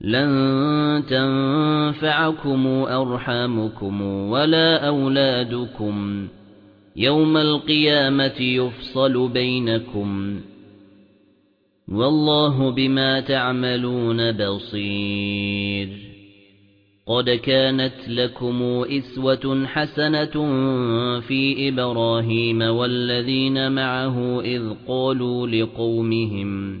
لَن تَنفَعَكُمْ أَرْحَامُكُمْ وَلَا أَوْلَادُكُمْ. يَوْمَ الْقِيَامَةِ يُفْصَلُ بَيْنَكُمْ. والله بما تعملون بصير. قد كانت لكم إسوة حسنة في إبراهيم والذين معه إذ قالوا لقومهم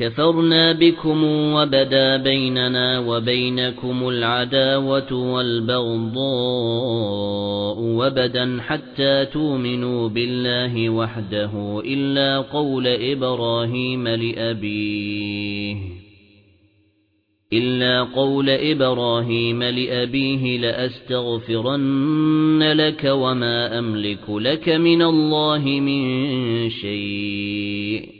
كَفَرْنَا بِكُمْ وَبَدَا بَيْنَنَا وَبَيْنَكُمُ الْعَدَاوَةُ وَالْبَغْضَاءُ وَبَدًا حَتَّى تُؤْمِنُوا بِاللَّهِ وَحْدَهُ إِلَّا قَوْلَ إِبْرَاهِيمَ لِأَبِيهِ إِلَّا قَوْلَ إِبْرَاهِيمَ لِأَبِيهِ لَأَسْتَغْفِرَنَّ لَكَ وَمَا أَمْلِكُ لَكَ مِنَ اللَّهِ مِنْ شَيْءٍ